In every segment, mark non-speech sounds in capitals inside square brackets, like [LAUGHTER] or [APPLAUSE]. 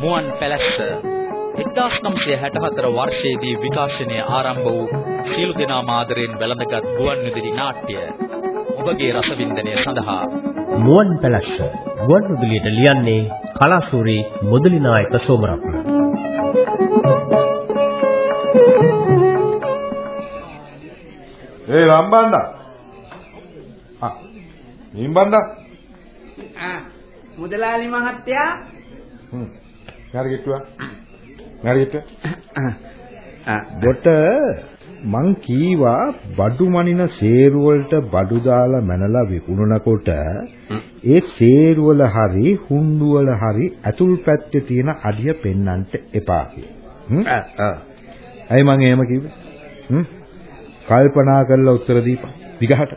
මුවන් පැලැස්ස 1964 වර්ෂයේදී විකාශනය ආරම්භ වූ සියලු දෙනා මාදරෙන් වැළඳගත් ගුවන් විදුලි නාට්‍ය ඔබගේ රසවින්දනය සඳහා. මුවන් පැලැස්ස ගුවන් විදුලියට ලියන්නේ කලාසූරි මුදලි නායක සෝමරත්න. ඒ රම්බණ්ඩා නිම්බණ්ඩා ආ මුදලාලි මහත්තයා හ්ම් නරගෙට්ටුවා නරගෙට්ට දොට මං කීවා බඩු මනින සේරු වලට බඩු දාලා මැනලා විකුණනකොට ඒ සේරු වල හරි හුණ්ඩු වල හරි ඇතුල් පැත්තේ තියෙන අඩිය පෙන්වන්නට එපා කියලා. ඇයි මං එහෙම කිව්වේ? හ්ම්? කල්පනා කරලා උත්තර දීපන්. විගහට.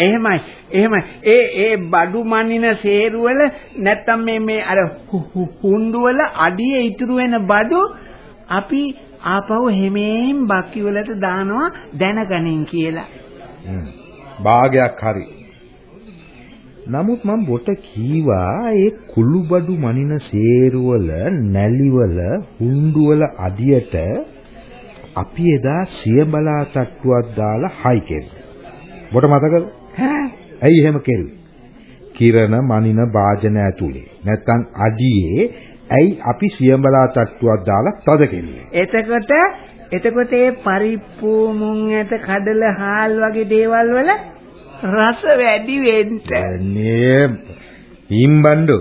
එහෙමයි එහෙමයි ඒ ඒ බඩු මනින සේරුවල නැත්තම් මේ මේ අර හුඬු වල අඩිය ඉතුරු වෙන බඩු අපි ආපහු හැමෙන් බක්කි වලට දානවා දැනගනින් කියලා. භාගයක් හරි. නමුත් මම බොට කීවා ඒ කුළු බඩු මනින සේරුවල නැලිවල හුඬුවල අඩියට අපි එදා සියබලා තට්ටුවක් දාලා හයි කෙරුවා. බොට මතකද? ඇයි එහෙම කෙරුවේ? කිරණ මනින වාජන ඇතුලේ නැත්තම් අඩියේ ඇයි අපි සියඹලා තට්ටුවක් දාලා තද කෙරුවේ? එතකොට එතකොට ඒ පරිප්පු මුං ඇට කඩල හාල් වගේ දේවල් වල රස වැඩි වෙන්න. අනේ හිම්බණ්ඩු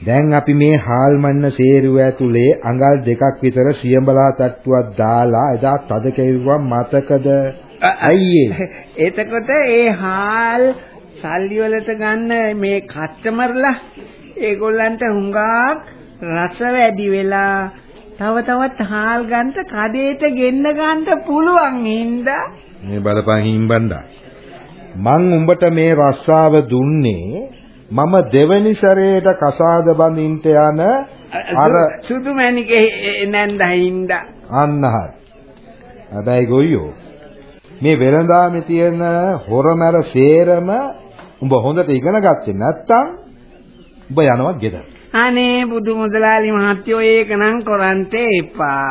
දැන් අපි මේ හාල් මන්න සේරුව ඇතුලේ අඟල් දෙකක් විතර සියඹලා තට්ටුවක් දාලා එදා තද කෙරුවා මතකද? අයියේ. [LAUGHS] එතකොට ඒ හාල් සල්ලි වලට ගන්න මේ කස්ටමර්ලා ඒගොල්ලන්ට හුඟක් රස වැඩි වෙලා තව තවත් හාල් ගන්න කඩේට ගෙන්න ගන්න පුළුවන් හින්දා. මේ බලපන් හිම්බණ්ඩා මං උඹට මේ රස්සාව දුන්නේ මම දෙවනි සැරේට කසාද බඳින්ට යන අර සුදු මැණිකේ නැන්දා හින්දා. අන්න හරි. හැබැයි ගොයියෝ මේ වෙළඳාමේ තියෙන හොරමැර සේරම උඹ හොඳට ඉගෙන ගත්තේ නැත්තම් උඹ යනවා ගෙදර. අනේ බුදු මුදලාලි මහත්තයෝ ඒක නම් කරන්ට එපා.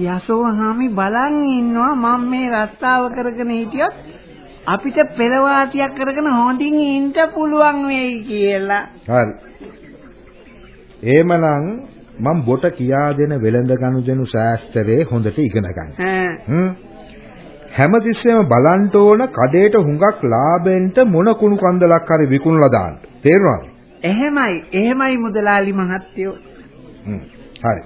යසෝහාමි බලන් ඉන්නවා මම මේ රස්තාව කරගෙන හිටියොත් අපිට පෙරවාසියක් කරගෙන හොඳින් ඉන්න පුළුවන් වෙයි කියලා. හරි. එහෙමනම් මම බොට කියා දෙන වෙළඳ ගනුදෙනු ශාස්ත්‍රයේ හොඳට ඉගෙන ගන්න. හ්ම්. හැමතිස්සෙම බලන්න ඕන කඩේට හුඟක් ලාභෙන්ට මොන කුණු කන්දලක් හරි විකුණලා දාන්න. තේරුණාද? එහෙමයි, එහෙමයි මුදලාලි මහත්තයෝ. හරි.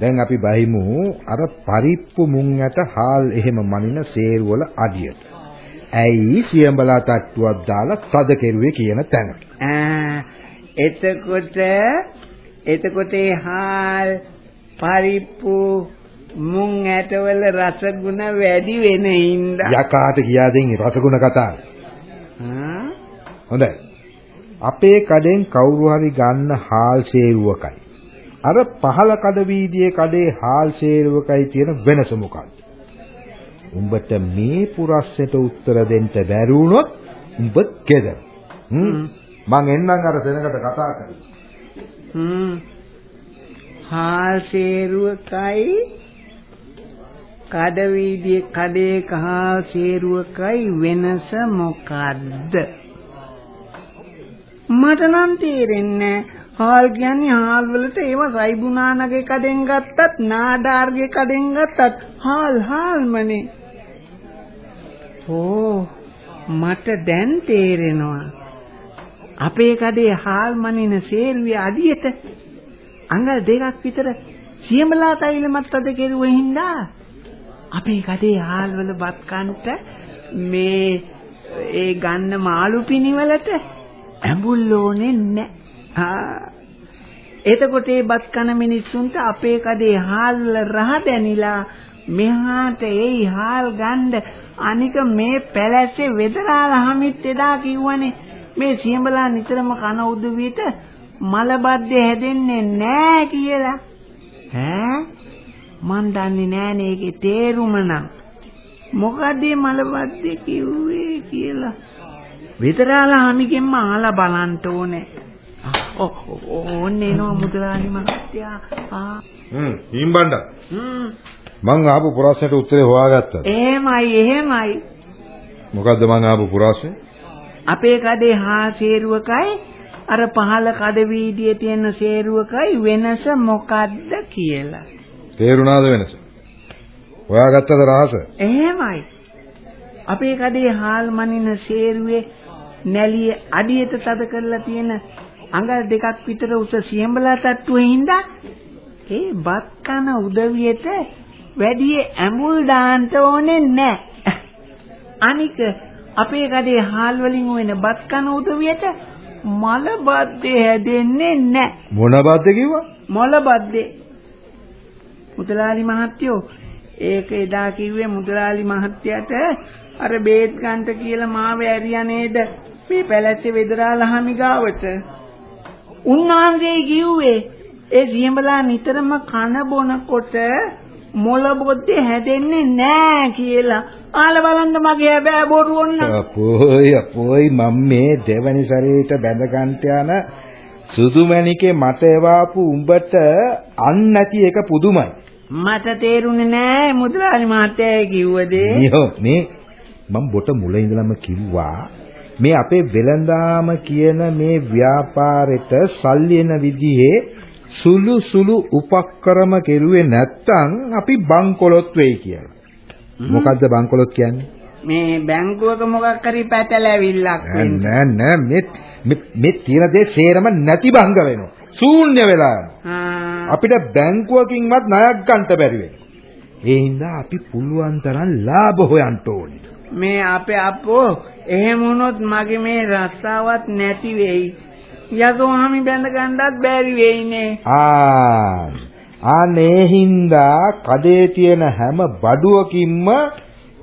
දැන් අපි බහිමු අර පරිප්පු මුං ඇට හාල් එහෙම මනින සේරුවල අඩියට. ඇයි සියඹලා තට්ටුවක් දාලා තද කෙරුවේ කියන තැන. එතකොට එතකොට හාල් පරිප්පු මුං ඇටවල රසගුණ වැඩි වෙන හින්දා යකාට කියා දෙන්නේ රසගුණ කතාව. හොඳයි. අපේ කඩෙන් කවුරු හරි ගන්න හාල් සේරුවකයි. අර පහල කඩ වීදියේ කඩේ හාල් සේරුවකයි තියෙන වෙනස මොකක්ද? උඹට මේ පුරස්සට උත්තර දෙන්න බැරි වුණොත් උඹ ගෙදර. හ්ම් මං එන්නම් අර සෙනඟට කතා කරලා. හ්ම් හාල් සේරුවකයි කඩ වීදියේ කඩේ කහල් සේරුවකයි වෙනස මොකද්ද? මට නම් තේරෙන්නේ හාල් කියන්නේ හාල් වලට ඒව සයිබුනානගේ කඩෙන් ගත්තත් නාඩාර්ගේ කඩෙන් ගත්තත් හාල් හාල්මනේ. ඕ මට දැන් තේරෙනවා. අපේ කඩේ හාල් මනින සේරුවේ අඩියට අඟල් දෙකක් විතර සියමලා තෛලමත් අද කෙරුවෙ හින්දා. අපේ කඩේ හාල් වල බත් කන්ට මේ ඒ ගන්න මාළු පිනිවලට ඇඹුල් ඕනේ නැහැ. එතකොට ඒ බත් කන මිනිස්සුන්ට අපේ කඩේ හාල් වල රහ දැනිලා මෙහාට එයි හාල් ගන්න අනික මේ පැලැස්සේ වෙදරාල හමිත් එදා කිව්වනේ මේ සියඹලා නිතරම කන උදුවියට මල බද්දේ හැදෙන්නේ නැහැ කියලා. ඈ මන් දන්නේ නෑනේ ඒකේ තේරුම නම්. මොකද මල බද්දේ කිව්වේ කියලා. විතරාලා හමිගෙන්ම අහලා බලන්න ඕනේ. ඕන්නේ නෝ මුදලාලි මහත්තයා. ආ. හ්ම් හිම්බණ්ඩා හ්ම්. මං ආපු ප්‍රශ්නෙට උත්තරේ හොයාගත්තා. එහෙමයි එහෙමයි. මොකද්ද මං ආපු ප්‍රශ්නේ? අපේ කඩේ හා සේරුවකයි අර පහල කඩ වීදියේ තියෙන සේරුවකයි වෙනස මොකද්ද කියලා. තේරුණාද වෙනස? හොයාගත්තද රහස? එහෙමයි. අපේ කඩේ හාල් මනින සේරුවේ නැලිය අඩියට තද කරලා තියෙන අඟල් දෙකක් විතර උස සියඹලා තට්ටුවේ හින්දා ඒ බත් කන උදවියට වැඩි ඇඹුල් දාන්න ඕනේ නැහැ. අනික අපේ කඩේ හාල් වලින් වෙන බත් කන උදවියට මල බද්දේ හැදෙන්නේ නැහැ. මොන බද්ද කිව්වා? මොළ බද්දේ මුදලාලි මහත්තයෝ. ඒක එදා කිව්වේ මුදලාලි මහත්තයාට අර බේත් ගන්නට කියලා මාව ඇරියා නේද? මේ පැලැස්සේ වෙදරාලා හමි ගාවට. උන්වහන්සේ කිව්වේ ඒ සියඹලා නිතරම කන බොනකොට මොළ බොද්දේ හැදෙන්නේ නෑ කියලා. ආල බලන්න මගේ හැබෑ බොරු ඔන්න. අපෝයි අපෝයි මම මේ දෙවනි සැරේට බැඳ ගන්නට යන සුදුමැණිකේ මට එවාපු උඹට අන් නැති එක පුදුමයි. මට තේරුනේ නෑ මුදලාලි මහත්තයා කිව්වදේ නියෝ මේ මම බොට මුල ඉඳලම කිව්වා මේ අපේ වෙලඳාම කියන මේ ව්‍යාපාරෙට සල්ලි එන විදිහේ සුළු සුළු උපක්‍රම කෙරුවේ නැත්තම් අපි බංකොලොත් වෙයි කියලා. මොකද්ද බංකොලොත් කියන්නේ? මේ බැංකුවක මොකක් හරි පැටලැවිල්ලක් නෑ වෙන්න. නෑ නෑ මේ මේ- තියෙන දේ සේරම නැති භංග වෙනවා. ශූන්‍ය වෙලා යනවා. අපිට බැංකුවකින්වත් ණයක් ගන්න බැරි වෙනවා. ඒ හින්දා අපි පුළුවන් තරම් ලාභ හොයන්න ඕනේ. මේ අපේ අපෝ එහෙම වුණොත් මගේ මේ රස්සාවත් නැති වෙයි. යසෝහාමි බැඳ ගන්නත් බැරි වෙයිනේ. ආ අනේ හින්දා කඩේ තියෙන හැම බඩුවකින්ම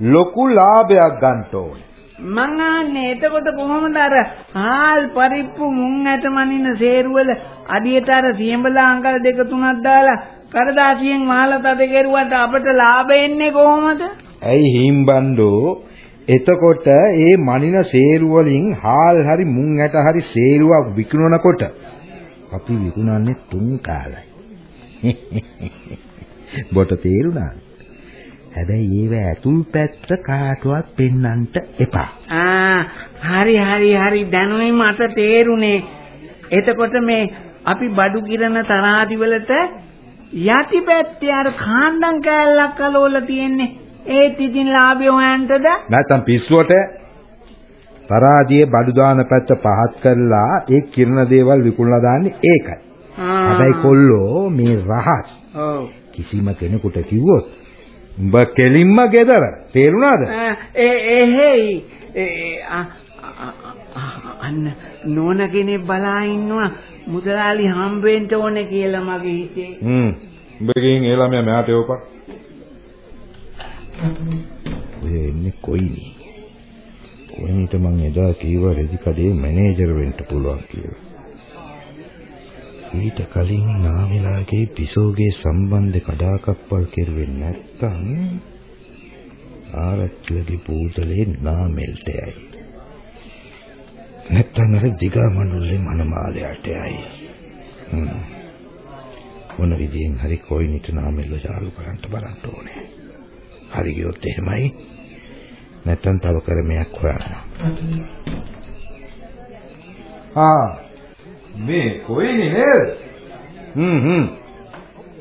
ලොකු ලාභයක් ගන්න ඕනේ. මං ආන්නේ එතකොට කොහොමද අර හාල් පරිප්පු මුං ඇට මනින සේරුවල අඩියට අර සියඹලා අඟල් දෙක තුනක් දාලා කඩදාසියෙන් වහලා තද කෙරුවට අපට ලාභ එන්නේ කොහොමද? ඇයි හිම්බණ්ඩෝ එතකොට ඒ මනින සේරු වලින් හාල් හරි මුං ඇට හරි සේරුවක් විකුණනකොට අපි විකුණන්නේ තුන් කාලයි. [LAUGHS] බොට තේරුණා. හැබැයි ඒව ඇතුල් පැත්ත කාටවත් පෙන්වන්නට එපා. ආ හරි හරි හරි දැනුයි මට තේරුනේ. එතකොට මේ අපි බඩු කිරන තරාදි වලට යටිපැත්තේ අර කාණ්ඩම් කෑල්ලක් අලවලා තියෙන්නේ. ඒත් ඉතින් ලාභය හොයන්නද? නැත්තම් පිස්සුවට තරාදියේ බඩු දාන පැත්ත පහත් කරලා ඒ කිරණ දේවල් විකුණලා දාන්නේ ඒකයි. හැබැයි කොල්ලෝ මේ රහස් ඔව්. කිසිම කෙනෙකුට කිව්වොත් උඹ කෙලින්ම ගෙදර තේරුණාද? ඒ එහෙයි අන්න නෝන කෙනෙක් බලා ඉන්නවා මුදලාලි හම්බෙන්න ඕනේ කියලා මගේ හිතේ. හ්ම් උඹ ගිහින් ඒ ළමයා මෙහාට එවපන් ඔය එන්නේ කොයිනේ? කොයිනිට මං එදා කීවා රෙදි කඩේ මැනේජර් වෙන්න පුළුවන් කියලා. ඊට කලින් නාමලාගේ පිසෝගේ සම්බන්ධ කඩාකප්පල් කෙරුවේ නැත්තම් ආරච්චිලගේ පූතලේ නාමෙල්ට යයි. නැත්තම් අර දිගා මණ්ඩලේ මනමාලයට යයි. මොන විදියෙන් හරි කොයිනිට නාමෙල්ල ජාලු කරන්න බලන්න ඕනේ. හරි ගියොත් එහෙමයි. නැත්තම් තව ක්‍රමයක් හොයන්න. ආ මේ කොයිනේ නේද හ්ම් හ්ම්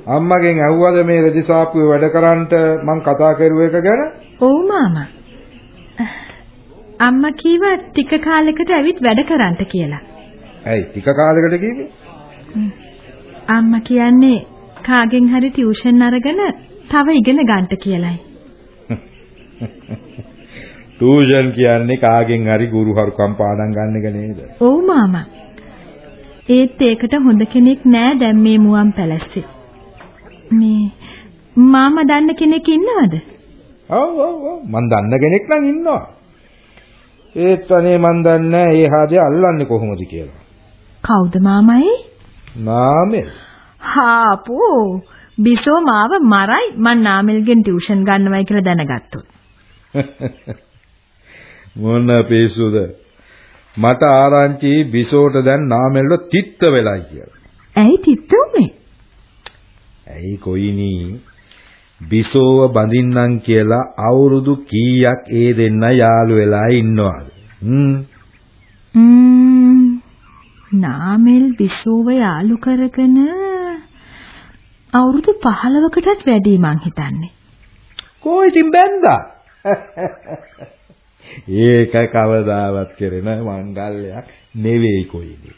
අම්මගෙන් ඇහුවද මේ රෙදි සාප්පුවේ වැඩ කරන්නට මං කතා කරුව එක ගැන ඔව් මාමා. අම්මා කීවා ටික කාලෙකට ඇවිත් වැඩ කරන්න කියලා. ඇයි ටික කාලයකට කිව්වේ අම්මා කියන්නේ කාගෙන් හරි ටියුෂන් අරගෙන තව ඉගෙන ගන්න කියලයි. ටියුෂන් [LAUGHS] කියන්නේ කාගෙන් හරි ගුරු හරුකම් පාඩම් ගන්න එක නේද ඔව් මාමා. ඒත් ඒකට හොඳ කෙනෙක් නෑ දැන් මේ මුවන් පැලැස්සේ. මේ මාමා දන්න කෙනෙක් ඉන්නවද? ඔව් ඔව් ඔව් මං දන්න කෙනෙක් නම් ඉන්නවා ඒත් අනේ මං දන්නේ ඒ හාදේ අල්ලන්නේ කොහොමද කියලා කවුද මාමයි? නාමෙල් හාපෝ බිසෝ මාව මරයි මං නාමල්ගෙන් ටියුෂන් ගන්නවයි කියලා දැනගත්තොත්. [LAUGHS] මොන පිස්සුද මට ආරංචි බිසෝට දැන් නාමෙල්ල තිත්ත වෙලා කියලා. ඇයි තිත්ත උනේ? ඇයි කොයිනී බිසෝව බඳින්නම් කියලා අවුරුදු කීයක් ඒ දෙන්න යාළු වෙලා ඉන්නවද? හ්ම්. නාමල් බිසෝව යාළු කරගෙන අවුරුදු 15කටත් වැඩි මං හිතන්නේ. කෝ ඉතින් බැන්දා? [LAUGHS] ඒක කවදාවත් කෙරෙන මංගල්‍යයක් නෙවෙයි කොයිනේ.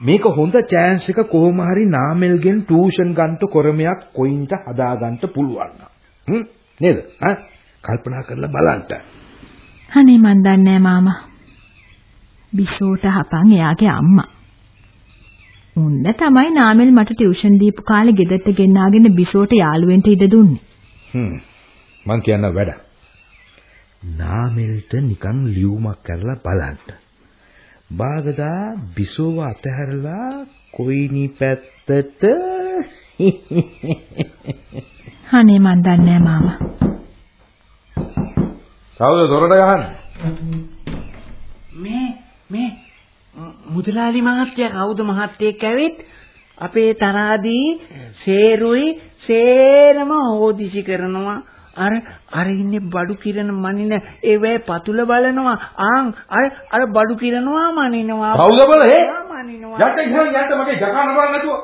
මේක හොඳ chance එක කොහොම හරි නාමල්ගෙන් ටියුෂන් ගන්නට ක්‍රමයක් කොයින්ට හදා ගන්න පුළුවන් නම්. නේද? ඈ කල්පනා කරලා බලන්න. අනේ මන් දන්නේ මාමා. බිසෝට හපන් එයාගේ අම්මා. උන්න තමයි නාමල් මට ටියුෂන් දීපු කාලේ ගෙදරට ගෙන්නාගෙන බිසෝට යාළුවෙන්ට ඉඩ දුන්නේ. හ්ම්. මං කියන වැඩ. නාමල්ට නිකන් ලියුමක් කරලා බලන්න. බාගදා බිසෝව අතහැරලා කොයිනි පැත්තට අනේ මන් දන්නේ මාමා. කවුද දොරට ගහන්නේ? මේ මේ මුදලාලි මහත්තයා කවුද මහත්තයෙක් ඇවිත් අපේ තරාදී සේරුයි සේරම හොදිසි කරනවා අර අර ඉන්නේ බඩු කිරන මනින ඒවැ පතුල බලනවා. ආන් අර අර බඩු කිරනවා මනිනවා. කවුද බල ඒ? මනිනවා. යට ඉහළ යට මගේ ජකාන බලන්න නැතුව.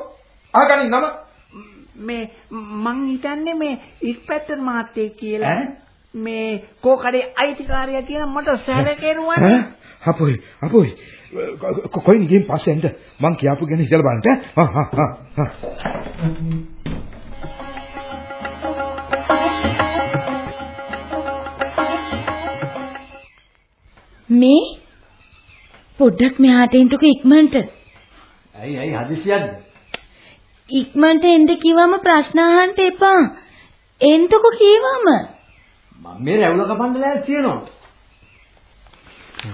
අහගනින් නම මේ මං හිතන්නේ මේ ඉස්පැත්තර මහත්තයෙක් කියලා? මේ කෝකඩේ අයිතිකාරයා කියලා මට සැලකෙරුවා අපොයි අපොයි කොයිනි ගෙන් පස්සේ එන්න. මං කියාපු ගැන ඉතල බලන්න හා හා හා මේ පොඩ්ඩක් මෙහාට එන්නකෝ ඉක්මනට. ඇයි ඇයි හදිසියක්ද? ඉක්මනට එන්න කිව්වම ප්‍රශ්න අහන්න එපා. එන්නකෝ කිව්වම. මම මේ රැවුල කපන්න ලෑස්ති වෙනවා.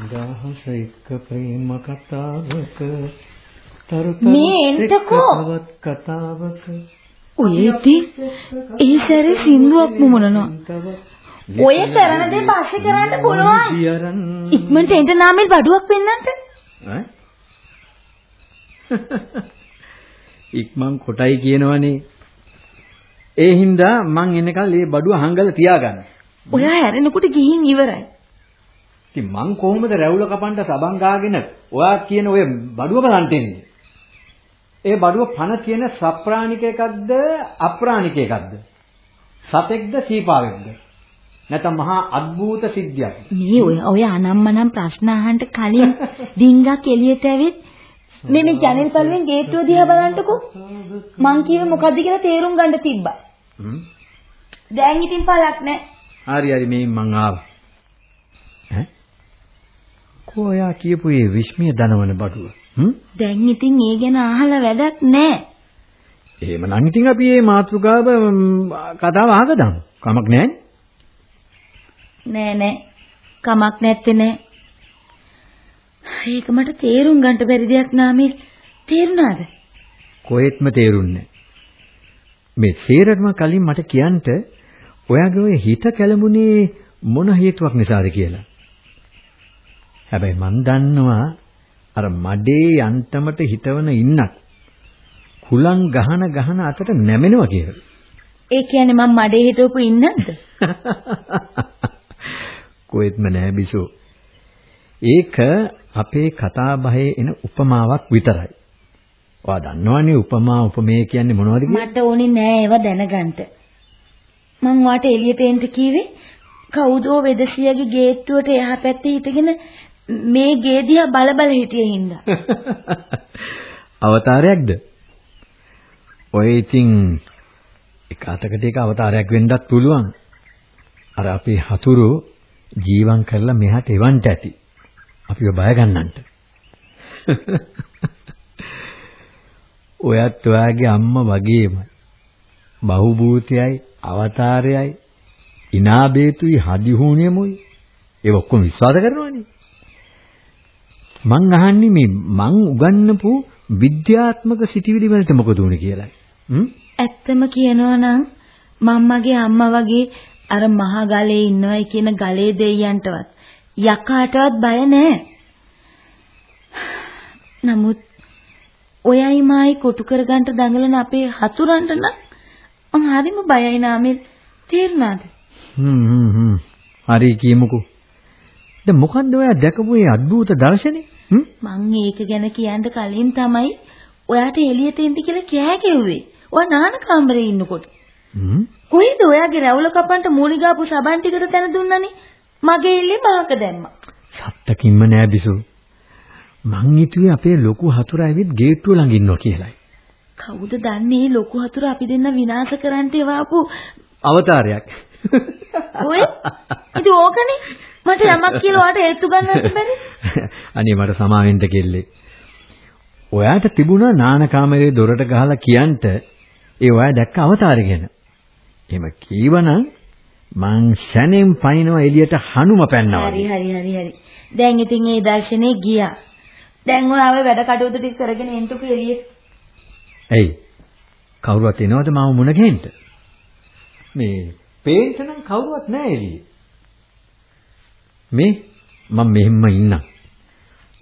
දහස එක්ක ප්‍රේම කතාවක මේ එන්නකෝ. කතාවක ඔය ඉතින් ඒ සැරේ සින්දුවක් මුමුණනවා. ඔය කරන දේ පස්සේ කරන්න පුළුවන්. ඉක්මනට එන්න නාමෙල් බඩුවක් පෙන්නන්න. ඈ? ඉක්මන් කොටයි කියනවනේ. ඒ හින්දා මං එනකල් මේ බඩුව හංගලා තියාගන්න. ඔයා හැරෙනකොට ගිහින් ඉවරයි. ඉතින් මං කොහොමද රැවුල කපන්න සබන් ගාගෙන ඔයා කියන ඔය බඩුව බලන්න එන්නේ? ඒ බඩුව පණ කියන සප්‍රාණික එකක්ද අප්‍රාණික එකක්ද? සතෙක්ද සීපාවෙක්ද? නැත්නම් මහා අద్భుත සිද්ධියක්. මේ ඔය ඔය අනම්මනම් ප්‍රශ්න අහන්න කලින් ඩිංගක් එළියට ඇවිත් මේ මේ ජනෙල් පළුවෙන් ගේට්ටුව දිහා බලන්නකෝ. මං කිව්වේ මොකද්ද කියලා තේරුම් ගන්න තිබ්බා. හ්ම්. දැන් ඉතින් පළක් නැහැ. හරි හරි මේ මං ආවා. ඈ? කොයා කියපු මේ විශ්මිය දනවන බඩුව? හ්ම්? දැන් ඉතින් ඒ ගැන අහලා වැඩක් නැහැ. එහෙමනම් ඉතින් අපි මේ මාතෘකාව කතාව අහගදාමු. කමක් නැහැ. නෑ නෑ. කමක් නැත්තේ නෑ. ඒක මට තේරුම් ගන්න බැරි දෙයක් නාමේ. තේරුණාද? කොහෙත්ම තේරුන්නේ මේ සේරටම කලින් මට කියන්න ඔයාගේ ඔය හිත කැළඹුණේ මොන හේතුවක් නිසාද කියලා. හැබැයි මන් දන්නවා අර මඩේ යන්තමට හිතවන ඉන්නක් කුලං ගහන ගහන අතට නැමෙනවා කියලා. ඒ කියන්නේ මම මඩේ හිටවපු ඉන්නද? [LAUGHS] කොහෙත්ම නෑ බිසෝ. ඒක අපේ කතා බහේ එන උපමාවක් විතරයි. ඔයා දන්නවනේ උපමා උපමේය කියන්නේ මොනවද කියලා? මට ඕනේ නෑ ඒව දැනගන්න. මං වාට එළියට එන්න කිව්වේ කවුදෝ වෙදසියගේ ගේට්ටුවට එහා පැත්තේ හිටගෙන මේ ගේ දිහා බල බල හිටිය හින්දා. [LAUGHS] අවතාරයක්ද? ඔය ඉතින් එක අතකට එක අවතාරයක් වෙන්නත් පුළුවන්. අර අපේ හතුරු ජීවම් කරලා මෙහාට එවන්න ඇති. අපිව බය ගන්නන්ට. ඔයත් ඔයාගේ අම්මා වගේම බහුභූතයයි අවතාරයයි ඉනාබේතුයි හදිහුණියමුයි ඒ ඔක්කොම විශ්වාස කරනවනේ. මං අහන්නේ මේ මං උගන්වපු විද්‍යාත්මක සිතිවිලි වලට මොකද උනේ කියලා. හ්ම්? ඇත්තම කියනවා නම් මම්මගේ අම්මා වගේ අර මහා ගලේ ඉන්නවයි කියන ගලේ දෙයියන්ටවත් යකාටවත් බය නැහැ. නමුත් ඔයයි මායි කොටු කරගන්න දඟලන අපේ හතුරන්ට නම් මං හරිම බයයි නාමෙල් තේරුණාද? හ්ම් හ්ම් හ්ම් හරි කියමුකෝ. දැන් මොකන්ද ඔයා දැකපු මේ අద్భుත දර්ශනේ? හ්ම් මං ඒක ගැන කියන්න කලින් තමයි ඔයාට එළියට එන්න කියලා කෑ ගැව්වේ. ඔයා නාන කාමරේ ඉන්නකොට. හ්ම් කොයිද ඔයාගේ රැවුල කපන්ට මූලිගාපු සබන් ටිකට තැන දුන්නනේ? මගේ ඉල්ලේ මහක දැම්මා. සත්තකින්ම නෑ බිසු. මං හිතුවේ අපේ ලොකු හතුරා ඇවිත් ගේට්ටුව ළඟ ඉන්නවා කියලායි. කවුද දන්නේ ලොකු හතුර අපි දෙන්න විනාශ කරන්නට එවාපු අවතාරයක්. ඔය ඉතින් ඕකනේ මට යමක් කියලා ඔයාට හේතු ගන්නත් බැරි. [LAUGHS] අනේ මට සමාවෙන්න කෙල්ලේ. ඔයාට තිබුණා නාන කාමරේ දොරට ගහලා කියන්ට ඒ ඔයා දැක්ක අවතාරය ගැන. එහෙම කීවනම් මං ශනෙන් පනිනවා එළියට හනුම පැන්නා හරි හරි හරි හරි. දැන් ඉතින් ඒ දර්ශනේ ගියා. දැන් ඔයාව වැඩ කටයුතු ටික කරගෙන එන්ටුකු එළියට. ඇයි? කවුරුවත් එනවද මාව මුණ ගැහෙන්න? මේ පේන්න නම් කවුරුවත් නැහැ එළියේ. මේ මම මෙහෙම ඉන්නම්.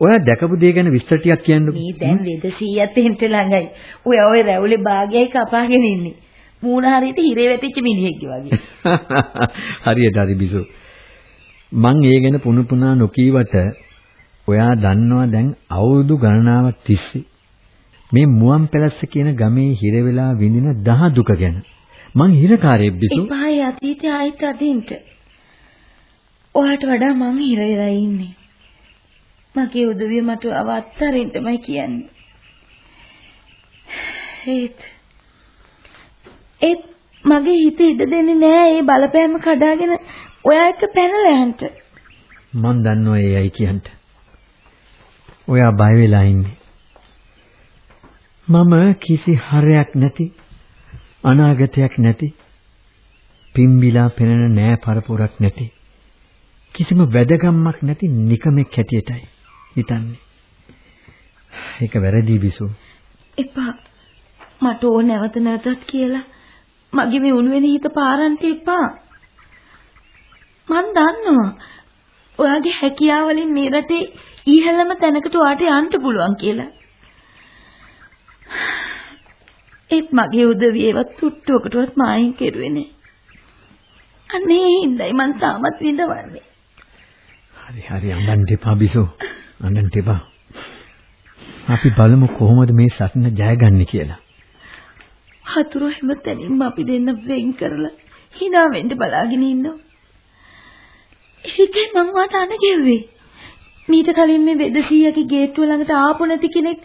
ඔයා දැකපු දේ ගැන විස්තර ටිකක් කියන්නකෝ. මේ දැන් වෙද 100ත් එන්ට ළඟයි. ඔයා ওই රැවුලේ භාගයයි කපාගෙන ඉන්නේ. මූණ හරියට හිරේ වැටිච්ච මිනිහෙක්ගේ වගේ. [LAUGHS] හරියට හරි බිසෝ. මං ඒ ගැන පුන පුනා නොකීවට ඔයා දන්නවා දැන් අවුරුදු ගණනාවක් තිස්සේ මේ මුවන් පැලස්ස කියන ගමේ හිර වෙලා විඳින දහ දුක ගැන මං හිරකාරයෙක් බිසෝ. එපායි අතීතය ආයිත් අදින්ට. ඔයාට වඩා මං හිර වෙලා ඉන්නේ. මගේ උදවිය මට අවත්තරින්ටමයි කියන්නේ. [SIGHS] ඒත් ඒත් මගේ හිත ඉඩ දෙන්නේ නෑ ඒ බලපෑම කඩාගෙන ඔයා එක්ක පැනලා යන්න. මං දන්නවා ඒයි කියන්ට. ඔයා බය වෙලා ඉන්නේ. මම කිසි හරයක් නැති අනාගතයක් නැති පිම්බිලා පෙනෙන නෑ පරපුරක් නැති කිසිම වැදගම්මක් නැති නිකමෙක් හැටියටයි හිතන්නේ. ඒක වැරදි බිසු. එපා. මට ඕන නැවත නැවතත් කියලා මගේ මේ උණු වෙන හිත පාරන්ට එපා. මන් දන්නවා. ඔයාගේ හැකියාව වලින් මේ රටේ ඉහළම තැනකට ඔයාට යන්න පුළුවන් කියලා. ඒත් මගේ උදවියවත් තුට්ටුවකටවත් මායින් කෙරුවේ නෑ. අනේ හින්දායි මං තාමත් විඳවන්නේ. හරි හරි අඬන්න එපා බිසෝ. අඬන්න එපා. අපි බලමු කොහොමද මේ සටන ජයගන්නේ කියලා. හතුරු හැමතැනින්ම අපි දෙන්න වෙන් කරලා hina වෙන්න බලාගෙන ඉන්නවා. ඒකයි මං වාට අනගෙව්වේ. මීට කලින් මේ වෙදසියගේ ගේට්ටුව ළඟට ආපු නැති කෙනෙක්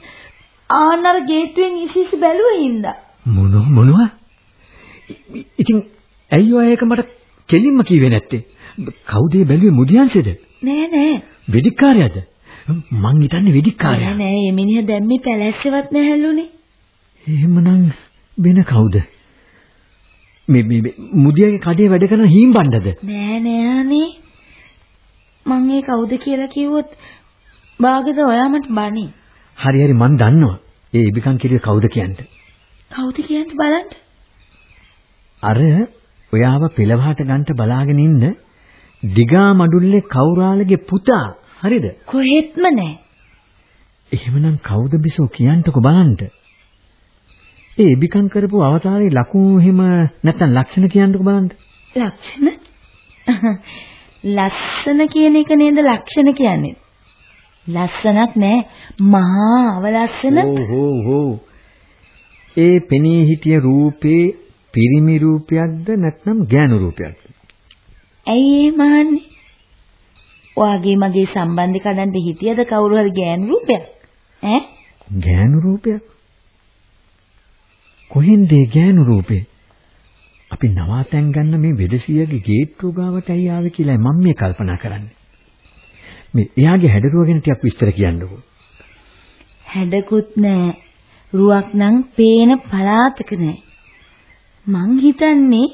ආන්නර ගේට්ටුවෙන් ඉසිස් බැලුවේ හින්දා. මොන මොනවා? ඉතින් ඇයි ඔය ඒක මට කෙලින්ම කිව්වේ නැත්තේ? කවුද බැලුවේ මුදියන්සේද? නෑ නෑ. වෙදිකාරයද? මං හිතන්නේ වෙදිකාරයා. නෑ නෑ මේ මිනිහා දැම්මේ පැලැස්සෙවත් නැහැලුනේ. එහෙමනම් වෙන කවුද? මේ මේ මුදියාගේ කඩේ වැඩ කරන හීම්බණ්ඩද? නෑ නෑ අනේ. මං ඒ කවුද කියලා කිව්වොත් බාගෙද ඔයා මට බනි. හරි හරි මං දන්නවා. ඒ ඉබිකම් කිරිය කවුද කියන්නේ? කවුද කියන්නේ බලන්න. අර ඔයාව පෙළවහට ගන්න බලාගෙන ඉන්න දිගා මඩුල්ලේ කෞරාලගේ පුතා. හරිද? කොහෙත්ම නෑ. එහෙමනම් කවුද බිසෝ කියන්ටකො බලන්න. ඒ ඉබිකම් කරපු අවතාරයේ ලකුණු එහෙම නැත්නම් ලක්ෂණ කියන්නකො බලන්න. ලක්ෂණ? [LAUGHS] ලස්සන කියන එක නේද ලක්ෂණ කියන්නේ? ලස්සනක් නෑ මහා අවලස්සන. ඕ. ඒ පෙනී හිටිය රූපේ පිරිමි රූපයක්ද නැත්නම් ගෑනු රූපයක්ද? ඇයි ඒ මහන්නේ? ඔයාගේ මගේ සම්බන්ධය කඩන්න හිටියද කවුරු හරි ගෑනු රූපයක්? ඈ? ගෑනු රූපයක්? කොහෙන්ද ගෑනු රූපේ? අපි නවාතැන් ගන්න මේ වෙදසියගේ ගේට්ටුව ගාවට ඇයි ආවේ කියලා මම මේ කල්පනා කරන්නේ. මේ එයාගේ හැඩරුව ගැන ටිකක් විස්තර කියන්නකෝ. හැඩකුත් නෑ. රුවක් නම් පේන පලාතක නෑ. මං හිතන්නේ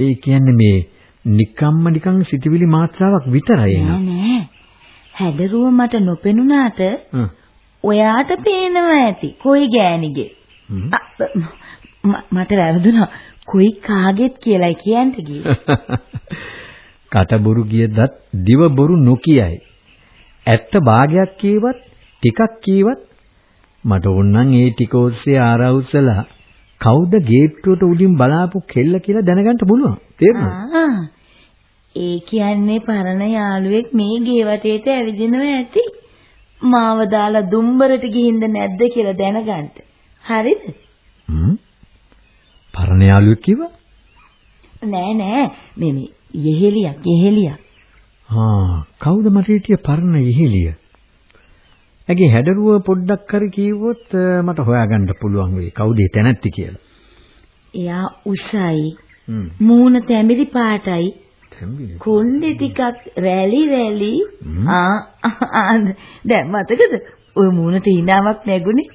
ඒ කියන්නේ මේ නිකම්ම නිකං සිටිවිලි මාත්‍රාවක් විතරයි නෑ නෑ. හැඩරුව මට නොපෙනුනාට ඔයාට පේනවා ඇති. කොයි ගෑණිගේ. මට වැරදුනා. කොයි කාගෙත් කියලායි කියන්න ගියේ. [LAUGHS] කටබොරු ගියදත් දිව බොරු නොකියයි. ඇත්ත භාගයක් කීවත් ටිකක් කීවත් මට ඕනනම් ඒ ටික ඔස්සේ ආරවුසලා කවුද ගේට්ටුවට උඩින් බලාපු කෙල්ල කියලා දැනගන්න පුළුවන්. තේරුණාද? ඒ කියන්නේ පරණ යාළුවෙක් මේ ගේ වටේට ඇවිදිනවා ඇති. මාව දාලා දුම්බරට ගිහින්ද නැද්ද කියලා දැනගන්න. හරිද? පරණ යාළුවෙක් කිව්වා? නෑ නෑ මේ මේ යෙහෙලියක් යෙහෙලියක්. ආ කවුද මට හිටිය පරණ ඉහිලිය? ඇගේ හැඩරුව පොඩ්ඩක් හරි කිව්වොත් මට හොයාගන්න පුළුවන් වෙයි කවුද ඒ තැනැත්ති කියලා. එයා උසයි. මූණ තැඹිලි පාටයි. කොණ්ඩේ ටිකක් රැලි රැලි. ආ දැන් මතකද? ওই මූණට hinaවක් නැගුණේ.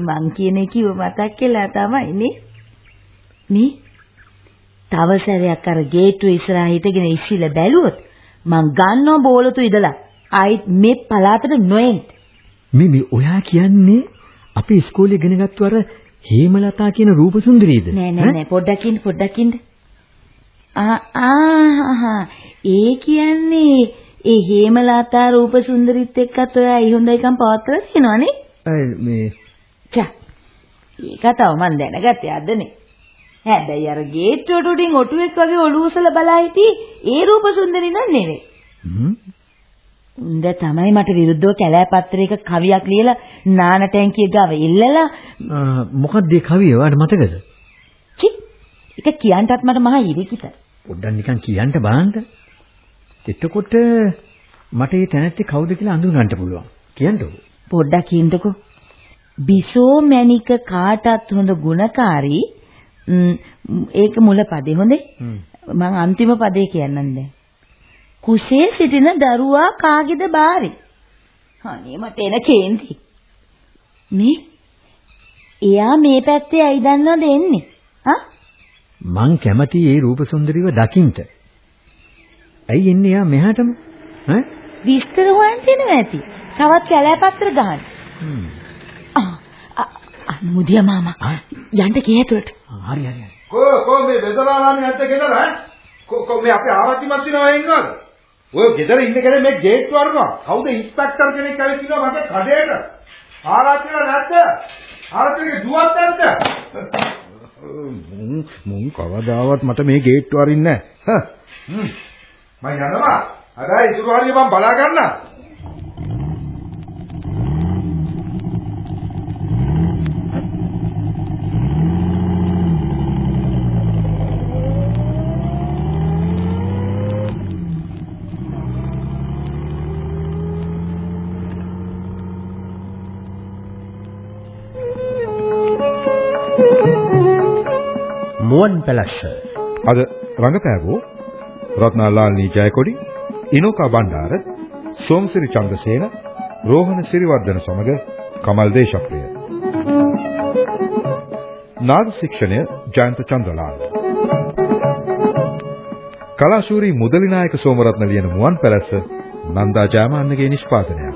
මං කියන කිව්ව මතක් කියලා තමයි නේ. මේ තව සැරයක් අර ගේට්ටුවේ ඉස්සරහා හිටගෙන ඉස්සිල බැලුවොත් මං ගන්නව බෝලතු ඉදලා ආයිත් මේ පලාතට නොඑන්න. මේ මේ ඔයා කියන්නේ අපි ඉස්කෝලේ ඉගෙන ගත්තු අර හේමලතා කියන රූපසුන්දරීද? නෑ නෑ නෑ පොඩ්ඩක් ඉන්න පොඩ්ඩක් ඉන්න. ආ ආ ඒ කියන්නේ ඒ හේමලතා රූපසුන්දරිත් එක්කත් ඔයා යි හොඳයිකම් පවත්වලා තියෙනවනේ. අය මේ චා. ඒක තව මන් දැනගත්තේ අදනේ. හැබැයි අර ගේට්ටුවට උඩින් ඔටුවෙක් වගේ ඔළුව උසලා බලා හිටි ඒ රූපසුන්දරි නන් නෙවෙයි. හ්ම්. උන්ද තමයි මට විරුද්ධව කැලෑ පත්‍රයක කවියක් ලියලා නාන ටැංකිය ගාව ඉල්ලලා මොකක්ද ඒ කවිය? ඔයාලට මතකද? චි ඒක කියන්ටත් මට මහා ඉරිකිත. පොඩ්ඩක් නිකන් කියන්න බලන්න. එතකොට මට මේ තැනැත්ති කවුද කියලා අඳුරගන්න පුළුවන්. කියන්නකෝ. පොඩ්ඩක් කියන්නකෝ. බිසෝ මැණික කාටත් හොඳ ම්, ඒක මුල පදේ හොඳේ. මම අන්තිම පදේ කියන්නම් දැන්. කුසේ සිටින දරුවා කාගේද බාරි? අනේ මට එන කේන්ති. මේ එයා මේ පැත්තේ ඇයි දන්නවද එන්නේ? හා? මං කැමති ඒ රූපසුන්දරීව දකින්න. ඇයි එන්නේ යා මෙහාටම? ඈ? විස්තර හොයන්න දෙනවා ඇති. තවත් කැලෑපත්‍ර ගහන්න. හ්ම්. ආ ආ, ආ, මුදියා මාමා යන්න කී ඇතුළට. හරි හරි හරි. කෝ කෝ මේ බෙදලාලානේ නැද්ද කියලා ඈ? කෝ කෝ මේ අපේ ආරච්චි මස්සිනවා ඉන්නවද? ඔය ගෙදර ඉන්න කෙනෙක් මේ ගේට්ටු අරනවා කවුද ඉන්ස්පෙක්ටර් කෙනෙක් ඇවිත් ඉන්නවා මගේ කඩේට? ආරච්චිලා නැද්ද? ආරච්චිගේ දුවක් නැද්ද? මුන් මුන් කවදාවත් මට මේ ගේට්ටු අරින්නේ නැහැ හ්ම්. මම යනවා. අදයි ඉතුරු හරිය මම බලා ගන්නම් මුවන් පැලස්ස අද රංගපෑවෝ රත්නාලාල්නී ජයකොඩි, ඉනෝකා බණ්ඩාර, සෝමසිරි චන්ද්‍රසේන, රෝහණ සිරිවර්ධන සමග කමල් දේශප්‍රිය. නාද ශික්ෂණය ජයන්ත චන්ද්‍රලාල්. කලාශූරී මුදලිනායක සෝමරත්න ලියන මුවන් පැලැස්ස නන්දා ජයමාන්නගේ නිෂ්පාදනය.